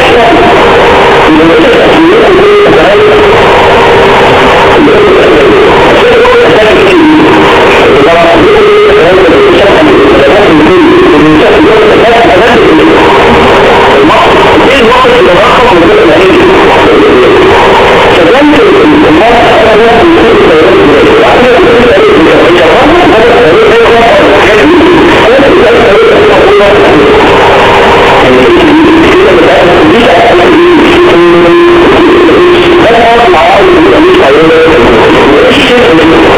Thank you. ayrılır.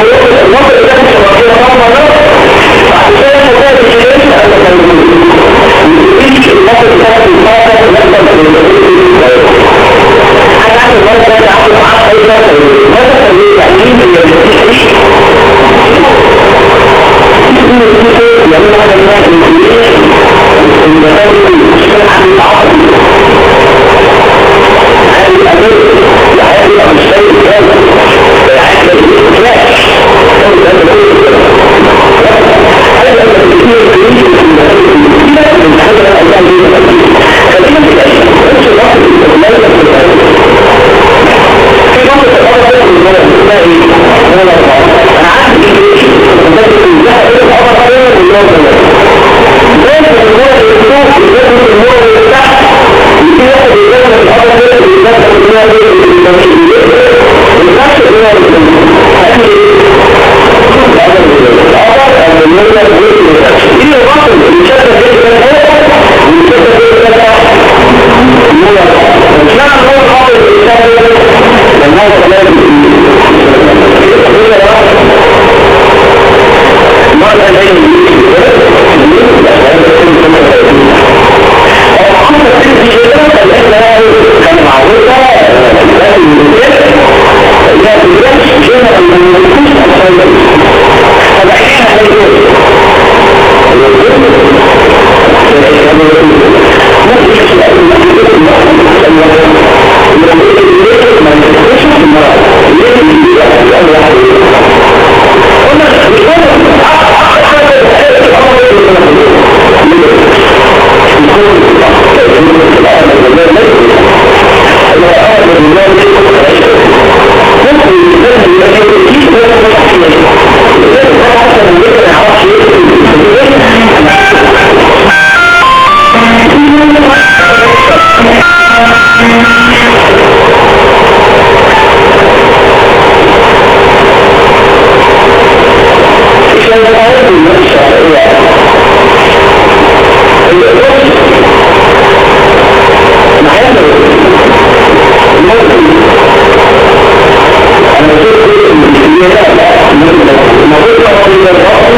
أن النظر no, no, no. Şöyle anlamda Tabii ki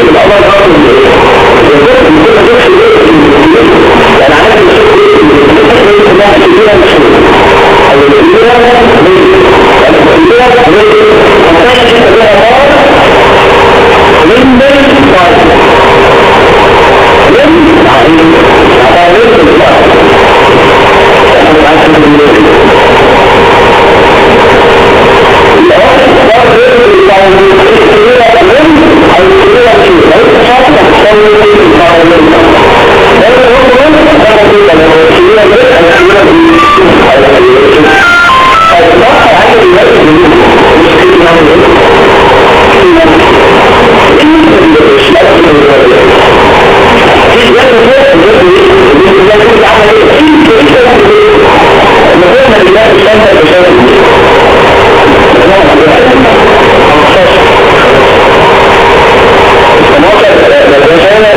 الأمر برضه بالذات اللي كنا بنفس يعني عارف الشيء كلها كبيرة مش كبيرة Evet, o zaman, ben de böyle, ben de böyle, ben de böyle, ben de böyle, ben de böyle,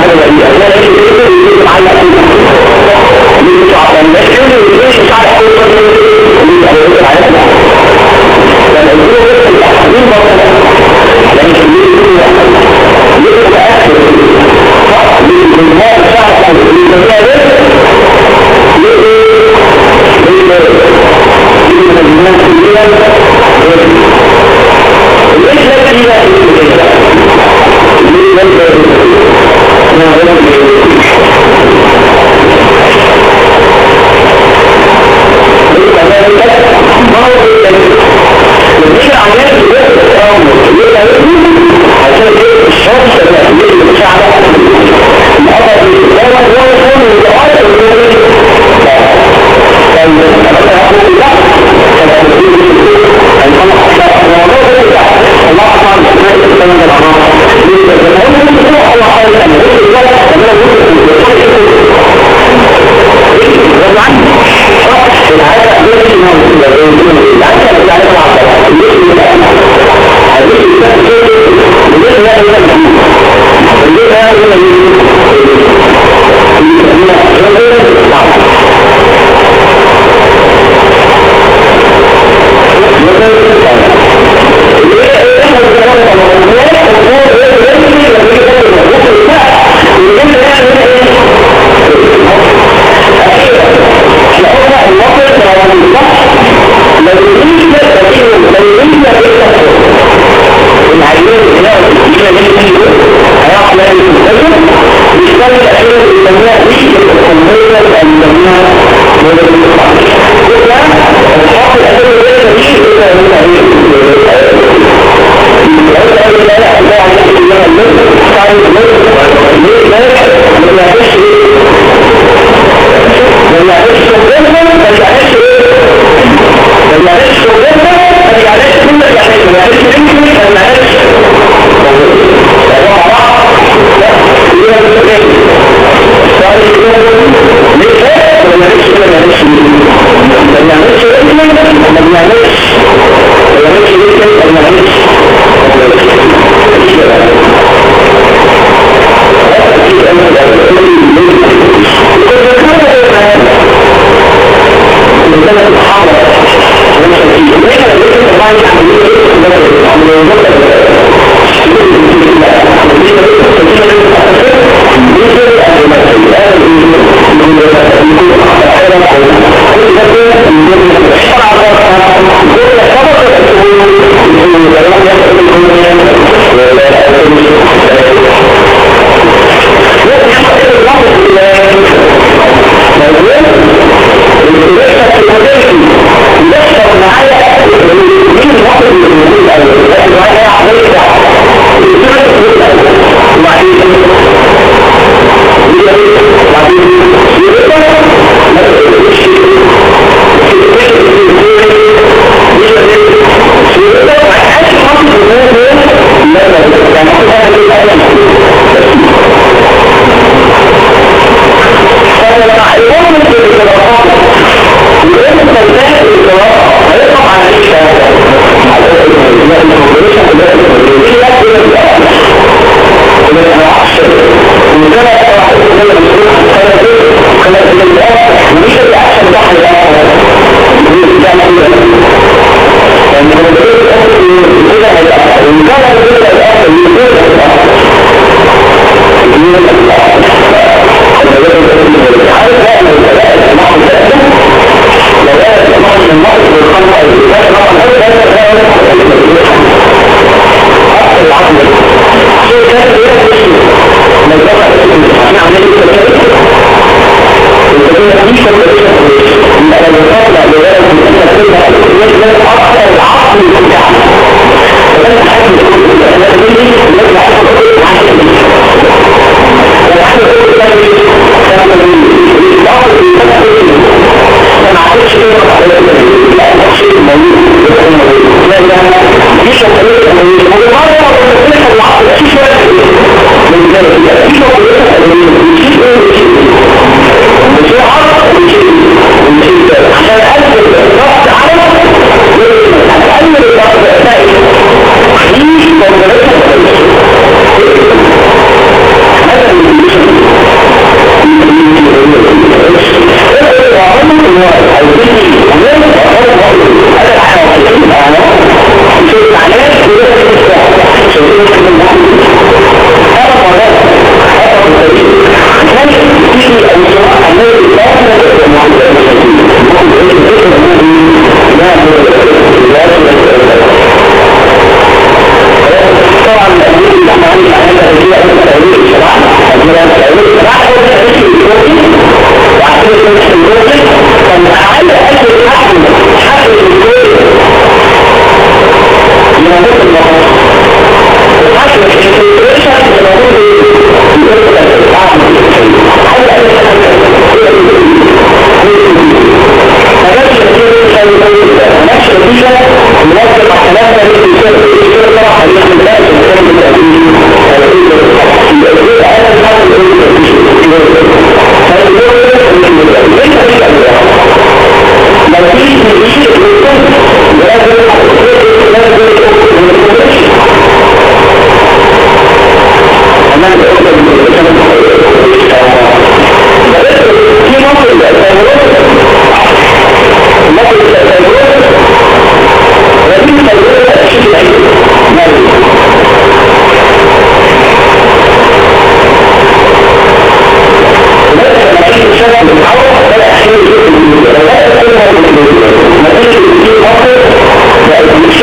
هذا الذي لا يجب أن يجب على من تعطى الناس يجب أن يجب على من يجب على لكن يجب أن يجب Gracias. الأول بتبقى في بيحصل معايا مين واحد من الوجود الأول لكن معايا حضرتك وبعدين وبعدين يبقى ما تقولش لما تتعامل مع Thank you.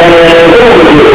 ọ̀rọ̀ ọ̀rọ̀ ọ̀rọ̀